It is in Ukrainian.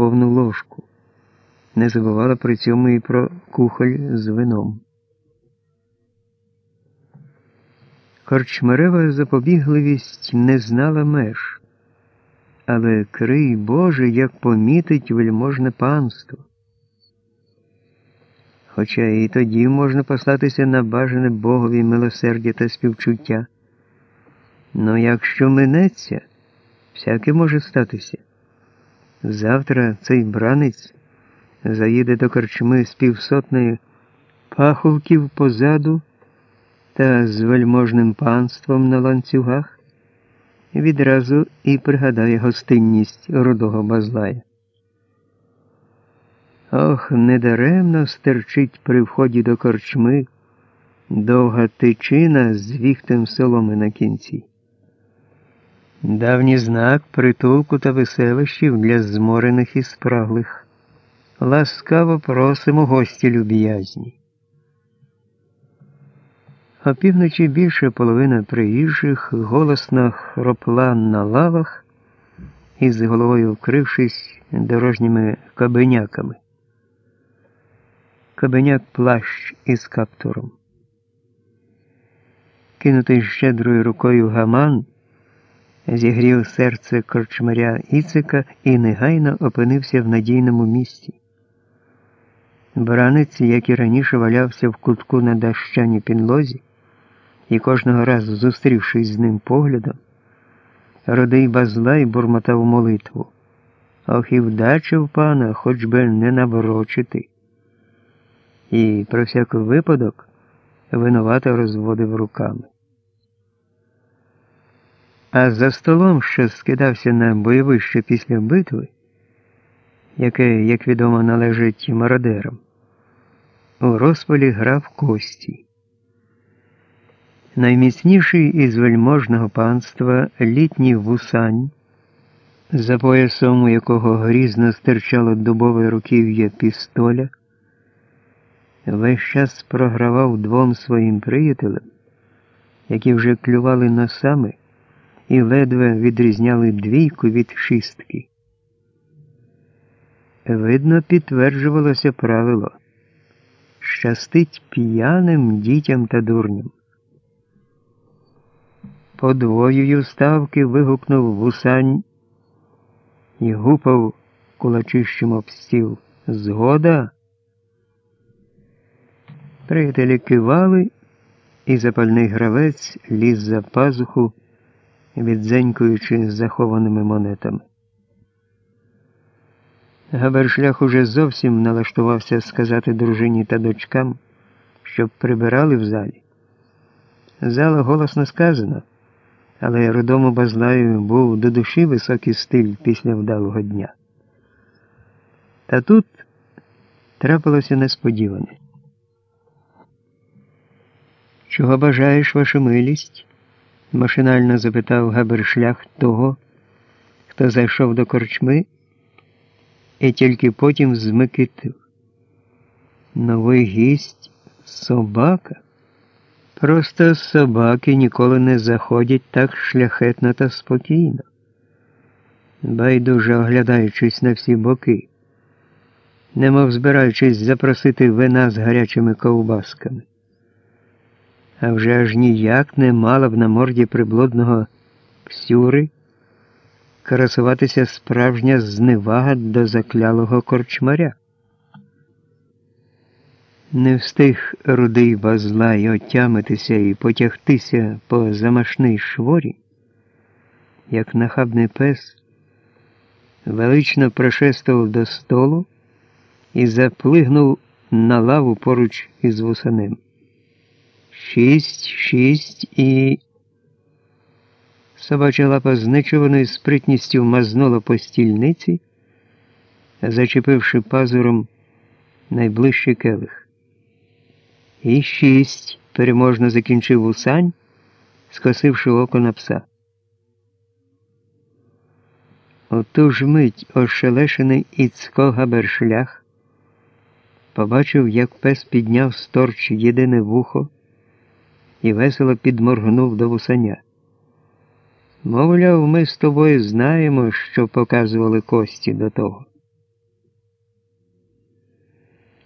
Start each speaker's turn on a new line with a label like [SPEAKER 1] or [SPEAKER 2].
[SPEAKER 1] повну ложку. Не забувала при цьому і про кухоль з вином. Корчмарева запобігливість не знала меж, але крий Боже, як помітить вельможне панство. Хоча і тоді можна послатися на бажане Богові милосердя та співчуття. Но якщо минеться, всяке може статися. Завтра цей бранець заїде до корчми з півсотнею паховків позаду та з вельможним панством на ланцюгах, відразу і пригадає гостинність рудого базлая. Ох, недаремно стерчить при вході до корчми довга тичина з віхтем соломи на кінці. Давній знак притулку та веселищів для зморених і спраглих. Ласкаво просимо гості люб'язні. Опівночі більше половина приїжджих голосно хропла на лавах із головою вкрившись дорожніми кабеняками. Кабеняк плащ із каптуром. Кинутий щедрою рукою гаман зігрів серце корчмаря Іцика і негайно опинився в надійному місці. Бранець, як і раніше валявся в кутку на дощаній пінлозі, і кожного разу, зустрівшись з ним поглядом, родий Базлай бурмотав молитву. Ох і вдача в пана, хоч би не наврочити. І про всяк випадок винувато розводив руками. А за столом, що скидався на бойовище після битви, яке, як відомо, належить мародерам, у розпалі грав кості. Найміцніший із вельможного панства літній вусань, за поясом у якого грізно стирчало дубове руків'я пістоля, весь час програвав двом своїм приятелям, які вже клювали носами і ледве відрізняли двійку від шістки. Видно, підтверджувалося правило щастить п'яним дітям та дурням. Подвоюю ставки вигукнув вусань і гупав кулачищем об стіл. Згода. Приятелі кивали, і запальний гравець ліз за пазуху, відзенькуючи захованими монетами. Габершлях уже зовсім налаштувався сказати дружині та дочкам, щоб прибирали в залі. Зала голосно сказано але родому Базлаю був до душі високий стиль після вдалого дня. Та тут трапилося несподіване. Чого бажаєш, ваша милість? Машинально запитав Габершлях того, хто зайшов до корчми, і тільки потім змикитив. Новий гість собака. Просто собаки ніколи не заходять так шляхетно та спокійно, байдуже оглядаючись на всі боки, немов збираючись запросити вина з гарячими ковбасками. А вже аж ніяк не мала б на морді приблудного псюри красуватися справжня зневага до заклялого корчмаря. Не встиг рудий Базлай отямитися і потягтися по замашній шворі, як нахабний пес велично прошествував до столу і заплигнув на лаву поруч із вусанем. Шість, шість і. Собача лапа з нечуваною спритністю мазнула по стільниці, зачепивши пазуром найближчий келих. І шість, переможно закінчив усань, скосивши око на пса. Оту ж мить ошелешений Іцко Габершлях побачив, як пес підняв сторч єдине вухо і весело підморгнув до вусаня. Мовляв, ми з тобою знаємо, що показували кості до того.